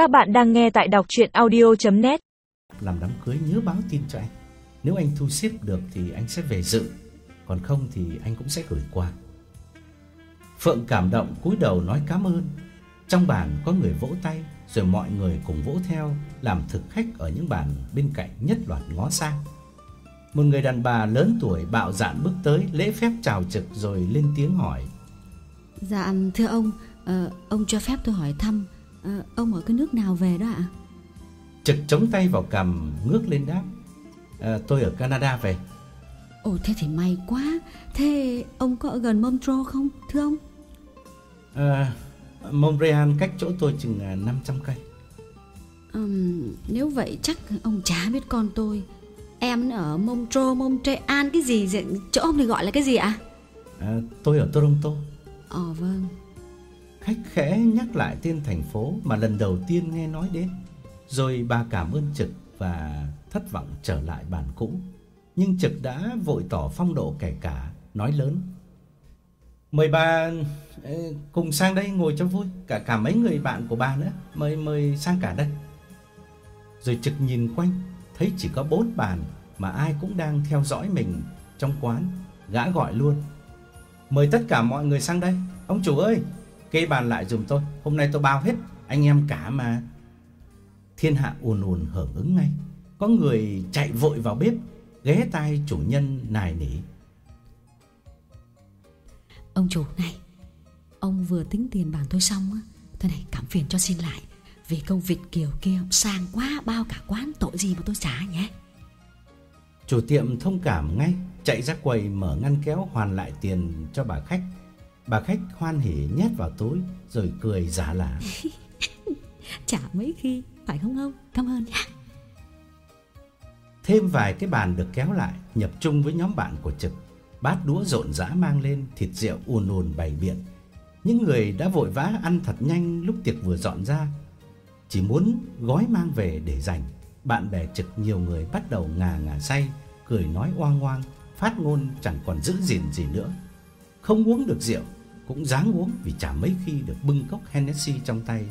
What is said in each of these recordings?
Các bạn đang nghe tại đọc chuyện audio.net Làm đám cưới nhớ báo tin cho anh. Nếu anh thu xếp được thì anh sẽ về dự. Còn không thì anh cũng sẽ gửi qua. Phượng cảm động cúi đầu nói cảm ơn. Trong bàn có người vỗ tay Rồi mọi người cùng vỗ theo Làm thực khách ở những bàn bên cạnh nhất loạt ngó sang. Một người đàn bà lớn tuổi bạo dạn bước tới Lễ phép chào trực rồi lên tiếng hỏi. Dạ thưa ông ờ, Ông cho phép tôi hỏi thăm ờ, Ông ở cái nước nào về đó ạ? Trực chống tay vào cằm ngước lên đáp. "À, Tôi ở Canada về. Ồ thế thì may quá. Thế ông có ở gần Montreux không thưa ông? À, Montreal cách chỗ tôi chừng à, 500 cây. Ừm, Nếu vậy chắc ông chả biết con tôi. Em ở Montreux, Montreal cái gì? Chỗ ông thì gọi là cái gì ạ? À, Tôi ở Toronto. Ồ vâng Khách khẽ nhắc lại tên thành phố mà lần đầu tiên nghe nói đến. Rồi bà cảm ơn Trực và thất vọng trở lại bàn cũ. Nhưng Trực đã vội tỏ phong độ kẻ cả, Nói lớn. Mời bà cùng sang đây ngồi cho vui, Cả cả mấy người bạn của bà nữa. Mời mời sang cả đây. Rồi Trực nhìn quanh, Thấy chỉ có bốn bàn Mà ai cũng đang theo dõi mình trong quán, Gã gọi luôn. Mời tất cả mọi người sang đây. Ông chủ ơi Kê bàn lại dùm tôi. Hôm nay tôi bao hết. Anh em cả mà. Thiên hạ ùn ùn hưởng ứng ngay. Có người chạy vội vào bếp Ghé tai chủ nhân nài nỉ. Ông chủ này Ông vừa tính tiền bàn tôi xong á. Thế này cảm phiền cho xin lại. Vì công Việt Kiều kia sang quá Bao cả quán tội gì mà tôi trả nhé Chủ tiệm thông cảm ngay. Chạy ra quầy mở ngăn kéo hoàn lại tiền cho bà khách Bà khách hoan hỉ nhét vào túi Rồi cười giả lả. Trả mấy khi Phải không ông? Cảm ơn nha Thêm vài cái bàn được kéo lại Nhập chung với nhóm bạn của Trực. Bát đũa rộn rã mang lên Thịt rượu ùn ùn bày biện. Những người đã vội vã ăn thật nhanh Lúc tiệc vừa dọn ra. Chỉ muốn gói mang về để dành Bạn bè Trực nhiều người bắt đầu ngà ngà say Cười nói oang oang Phát ngôn chẳng còn giữ gìn gì nữa. Không uống được rượu cũng dáng uống vì chả mấy khi được bưng cốc Hennessy trong tay.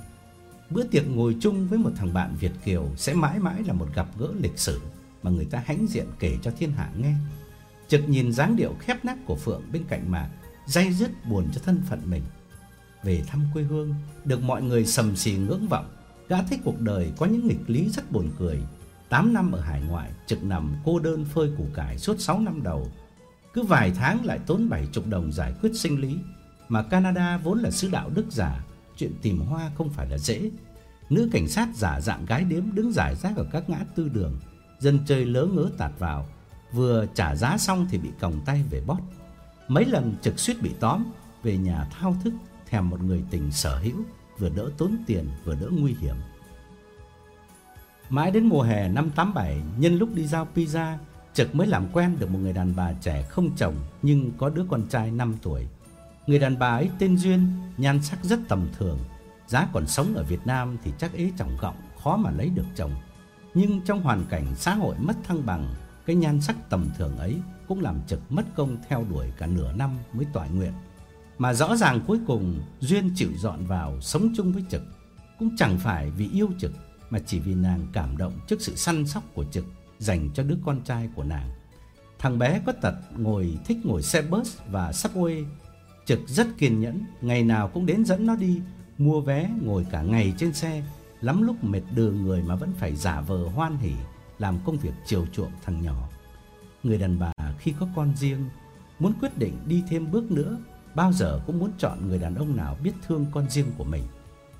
Bữa tiệc ngồi chung với một thằng bạn Việt Kiều Sẽ mãi mãi là một gặp gỡ lịch sử Mà người ta hãnh diện kể cho thiên hạ nghe. Trực nhìn dáng điệu khép nát của Phượng bên cạnh mà Day dứt buồn cho thân phận mình. Về thăm quê hương, Được mọi người sầm xì ngưỡng vọng, Gã thấy cuộc đời có những nghịch lý rất buồn cười. 8 năm ở hải ngoại, Trực nằm cô đơn phơi củ cải suốt 6 năm đầu. Cứ vài tháng lại tốn 70 đồng giải quyết sinh lý. Mà Canada vốn là xứ đạo đức giả Chuyện tìm hoa không phải là dễ. Nữ cảnh sát giả dạng gái điếm đứng giải rác ở các ngã tư đường, Dân chơi lớ ngớ tạt vào, Vừa trả giá xong thì bị còng tay về bót. Mấy lần trực suýt bị tóm, Về nhà thao thức, Thèm một người tình sở hữu, Vừa đỡ tốn tiền, vừa đỡ nguy hiểm. Mãi đến mùa hè năm 87 Nhân lúc đi giao pizza, Trực mới làm quen được một người đàn bà trẻ không chồng, Nhưng có đứa con trai 5 tuổi. Người đàn bà ấy tên Duyên, Nhan sắc rất tầm thường. Giá còn sống ở Việt Nam thì chắc ế trọng gọng, Khó mà lấy được chồng. Nhưng trong hoàn cảnh xã hội mất thăng bằng, Cái nhan sắc tầm thường ấy Cũng làm Trực mất công theo đuổi cả nửa năm mới tỏa nguyện. Mà rõ ràng cuối cùng, Duyên chịu dọn vào sống chung với Trực. Cũng chẳng phải vì yêu Trực, Mà chỉ vì nàng cảm động trước sự săn sóc của Trực, Dành cho đứa con trai của nàng. Thằng bé có tật, ngồi thích ngồi xe bus và subway Trực rất kiên nhẫn, Ngày nào cũng đến dẫn nó đi, Mua vé, ngồi cả ngày trên xe, Lắm lúc mệt đờ người mà vẫn phải giả vờ hoan hỉ, Làm công việc chiều chuộng thằng nhỏ. Người đàn bà khi có con riêng, Muốn quyết định đi thêm bước nữa, Bao giờ cũng muốn chọn người đàn ông nào biết thương con riêng của mình.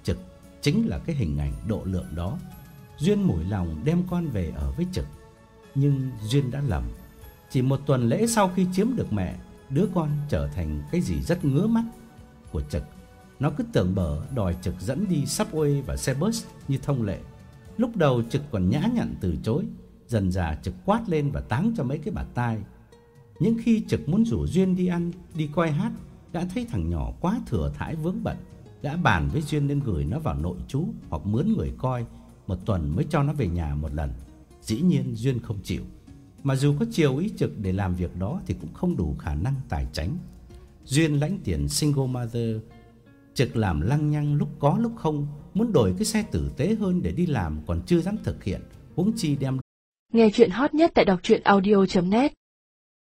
Trực chính là cái hình ảnh độ lượng đó. Duyên mủi lòng đem con về ở với Trực. Nhưng Duyên đã lầm. Chỉ một tuần lễ sau khi chiếm được mẹ Đứa con trở thành cái gì rất ngứa mắt của Trực. Nó cứ tưởng bở đòi Trực dẫn đi subway và xe bus như thông lệ. Lúc đầu Trực còn nhã nhặn từ chối Dần dà Trực quát lên và táng cho mấy cái bạt tai. Những khi Trực muốn rủ Duyên đi ăn, đi coi hát Đã thấy thằng nhỏ quá thừa thãi vướng bận Đã bàn với Duyên nên gửi nó vào nội trú Hoặc mướn người coi Một tuần mới cho nó về nhà một lần. Dĩ nhiên Duyên không chịu. Mà dù có chiều ý trực để làm việc đó Thì cũng không đủ khả năng tài chính Duyên lãnh tiền single mother Trực làm lăng nhăng lúc có lúc không muốn đổi cái xe tử tế hơn để đi làm còn chưa dám thực hiện, huống chi đem Nghe chuyện hot nhất tại đọc truyện audio.net